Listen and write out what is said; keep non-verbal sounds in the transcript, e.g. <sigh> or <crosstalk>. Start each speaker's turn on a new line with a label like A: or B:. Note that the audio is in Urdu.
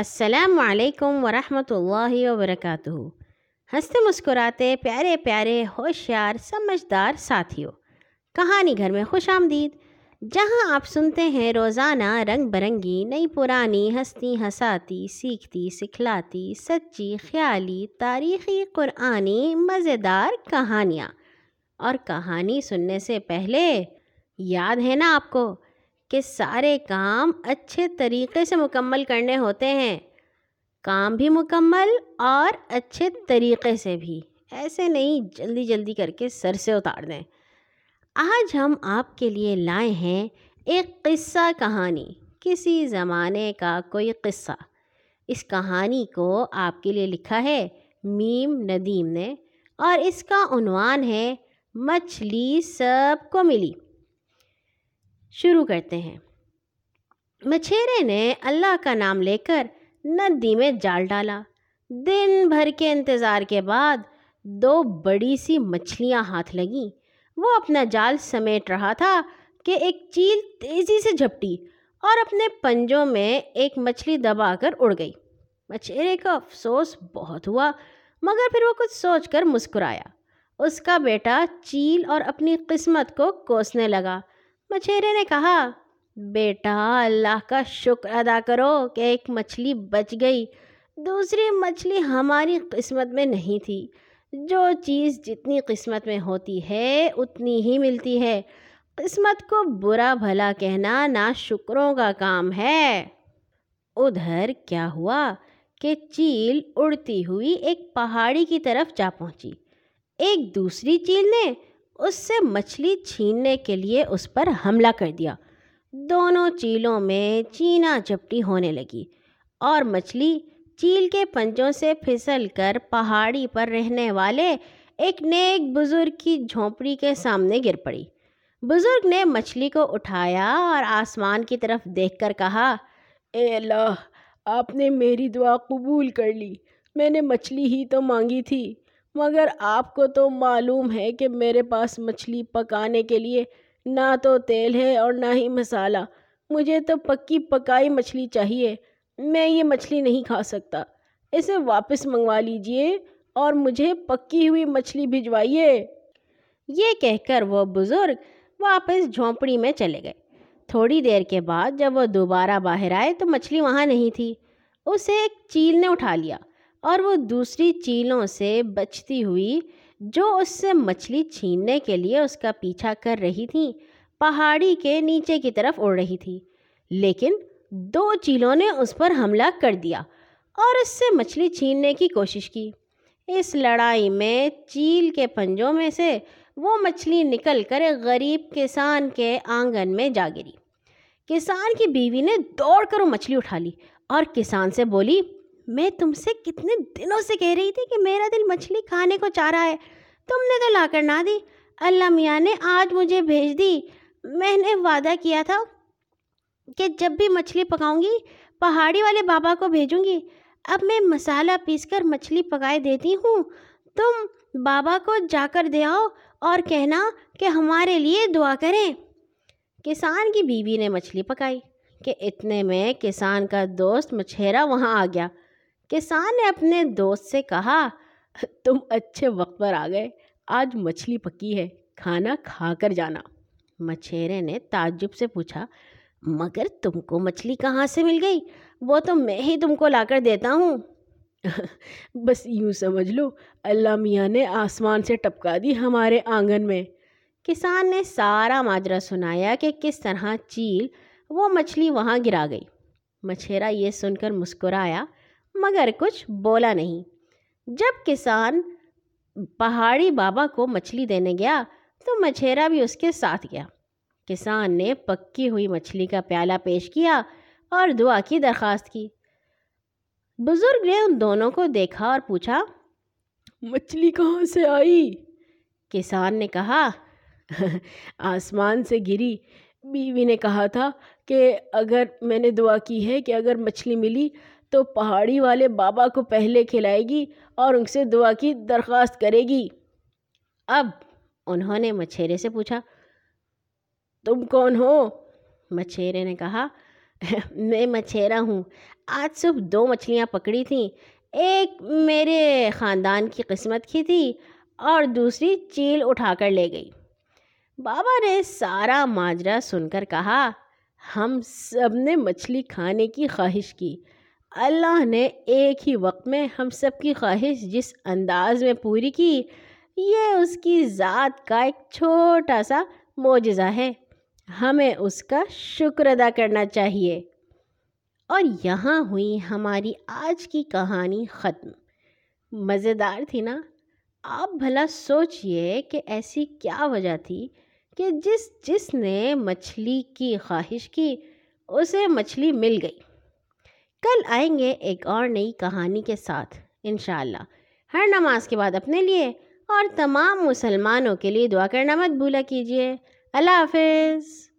A: السلام علیکم ورحمۃ اللہ وبرکاتہ۔ ہنستے مسکراتے، پیارے پیارے، ہوشیار، سمجھدار ساتھیوں کہانی گھر میں خوش آمدید۔ جہاں آپ سنتے ہیں، روزانہ رنگ برنگی، نئی پرانی ہستی ہساتی، سیکھتی، سکھلاتی، سچی، خیالی، تاریخی، قرآنی، مزیدار کہانیاں۔ اور کہانی سننے سے پہلے، یاد ہے نا آپ کو؟ کہ سارے کام اچھے طریقے سے مکمل کرنے ہوتے ہیں۔ کام بھی مکمل اور اچھے طریقے سے بھی۔ ایسے نہیں، جلدی جلدی کر کے سر سے اتار دیں۔ آج ہم آپ کے لیے لائے ہیں ایک قصہ کہانی۔ کسی زمانے کا کوئی قصہ۔ اس کہانی کو آپ کے لیے لکھا ہے میم ندیم نے اور اس کا عنوان ہے مچھلی سب کو ملی۔ شروع کرتے ہیں۔ مچھیرے نے اللہ کا نام لے کر ندی میں جال ڈالا۔ دن بھر کے انتظار کے بعد دو بڑی سی مچھلیاں ہاتھ لگیں۔ وہ اپنا جال سمیٹ رہا تھا کہ ایک چیل تیزی سے جھپٹی اور اپنے پنجوں میں ایک مچھلی دبا کر اڑ گئی۔ مچھیرے کا افسوس بہت ہوا، مگر پھر وہ کچھ سوچ کر مسکرایا۔ اس کا بیٹا چیل اور اپنی قسمت کو کوسنے لگا۔ مچھیرے نے کہا، بیٹا، اللہ کا شکر ادا کرو کہ ایک مچھلی بچ گئی۔ دوسری مچھلی ہماری قسمت میں نہیں تھی۔ جو چیز جتنی قسمت میں ہوتی ہے، اتنی ہی ملتی ہے۔ قسمت کو برا بھلا کہنا نا شکروں کا کام ہے۔ ادھر کیا ہوا کہ چیل اڑتی ہوئی ایک پہاڑی کی طرف جا پہنچی۔ ایک دوسری چیل نے اس سے مچھلی چھیننے کے لیے اس پر حملہ کر دیا۔ دونوں چیلوں میں چینا چپٹی ہونے لگی اور مچھلی چیل کے پنجوں سے پھسل کر پہاڑی پر رہنے والے ایک نیک بزرگ کی جھونپڑی کے سامنے گر پڑی۔ بزرگ نے مچھلی کو اٹھایا اور آسمان کی طرف دیکھ کر کہا،
B: اے اللہ، آپ نے میری دعا قبول کر لی۔ میں نے مچھلی ہی تو مانگی تھی۔ مگر آپ کو تو معلوم ہے کہ میرے پاس مچھلی پکانے کے لیے نہ تو تیل ہے اور نہ ہی مسالہ مجھے تو پکی پکائی مچھلی چاہیے۔ میں یہ مچھلی نہیں کھا سکتا۔ اسے واپس منگوا لیجیے اور مجھے پکی ہوئی مچھلی بھجوائیے۔
A: یہ کہہ کر وہ بزرگ واپس جھونپڑی میں چلے گئے۔ تھوڑی دیر کے بعد جب وہ دوبارہ باہر آئے تو مچھلی وہاں نہیں تھی۔ اسے ایک چیل نے اٹھا لیا۔ اور وہ دوسری چیلوں سے بچتی ہوئی، جو اس سے مچھلی چھیننے کے لیے اس کا پیچھا کر رہی تھیں، پہاڑی کے نیچے کی طرف اڑ رہی تھی لیکن دو چیلوں نے اس پر حملہ کر دیا اور اس سے مچھلی چھیننے کی کوشش کی۔ اس لڑائی میں چیل کے پنجوں میں سے وہ مچھلی نکل کر غریب کسان کے آنگن میں جا گری۔ کسان کی بیوی نے دوڑ کر وہ مچھلی اٹھا لی اور کسان سے بولی میں تم سے کتنے دنوں سے کہہ رہی تھی کہ میرا دل مچھلی کھانے کو چاہ رہا ہے۔ تم نے تو لا کر نہ دی۔ اللہ میاں نے آج مجھے بھیج دی۔ میں نے وعدہ کیا تھا کہ جب بھی مچھلی پکاؤں گی، پہاڑی والے بابا کو بھیجوں گی۔ اب میں مسالہ پیس کر مچھلی پکائے دیتی ہوں۔ تم بابا کو جا کر دے آؤ اور کہنا کہ ہمارے لیے دعا کریں۔ کسان کی بیوی نے مچھلی پکائی۔ کہ اتنے میں کسان کا دوست مچھیرا وہاں آ گیا۔ کسان نے اپنے دوست سے کہا،
B: تم اچھے وقت پر آ گئے، آج مچھلی پکی ہے، کھانا کھا کر جانا۔
A: مچھیرے نے تعجب سے پوچھا، مگر تم کو مچھلی کہاں سے مل گئی؟ وہ تو میں ہی تم کو لا کر دیتا ہوں۔ <laughs>
B: بس یوں سمجھ لو، اللہ میاں نے آسمان سے ٹپکا دی ہمارے آنگن میں۔
A: کسان نے سارا ماجرا سنایا کہ کس طرح چیل وہ مچھلی وہاں گرا گئی۔ مچھیرا یہ سن کر مسکرایا مگر کچھ بولا نہیں۔ جب کسان پہاڑی بابا کو مچھلی دینے گیا تو مچھیرا بھی اس کے ساتھ گیا۔ کسان نے پکی ہوئی مچھلی کا پیالہ پیش کیا اور دعا کی درخواست کی۔ بزرگ نے ان دونوں کو دیکھا اور پوچھا
B: مچھلی کہاں سے آئی؟
A: کسان نے کہا
B: آسمان سے گری۔ بیوی نے کہا تھا کہ اگر میں نے دعا کی ہے کہ اگر مچھلی ملی تو پہاڑی والے بابا کو پہلے کھلائے گی اور ان سے دعا کی درخواست کرے گی۔
A: اب انہوں نے مچھیرے سے پوچھا،
B: تم کون ہو؟
A: مچھیرے نے کہا، میں مچھیرا ہوں۔ آج صبح دو مچھلیاں پکڑی تھیں۔ ایک میرے خاندان کی قسمت کی تھی اور دوسری چیل اٹھا کر لے گئی۔ بابا نے سارا ماجرا سن کر کہا، ہم سب نے مچھلی کھانے کی خواہش کی۔ اللہ نے ایک ہی وقت میں ہم سب کی خواہش جس انداز میں پوری کی، یہ اس کی ذات کا ایک چھوٹا سا معجزہ ہے۔ ہمیں اس کا شکر ادا کرنا چاہیے۔ اور یہاں ہوئی ہماری آج کی کہانی ختم۔ مزیدار تھی نا؟ آپ بھلا سوچئے کہ ایسی کیا وجہ تھی کہ جس جس نے مچھلی کی خواہش کی، اسے مچھلی مل گئی۔ کل آئیں گے ایک اور نئی کہانی کے ساتھ، انشاءاللہ۔ ہر نماز کے بعد اپنے لیے اور تمام مسلمانوں کے لیے دعا کرنا مت بھولا کیجیے۔ اللہ حافظ۔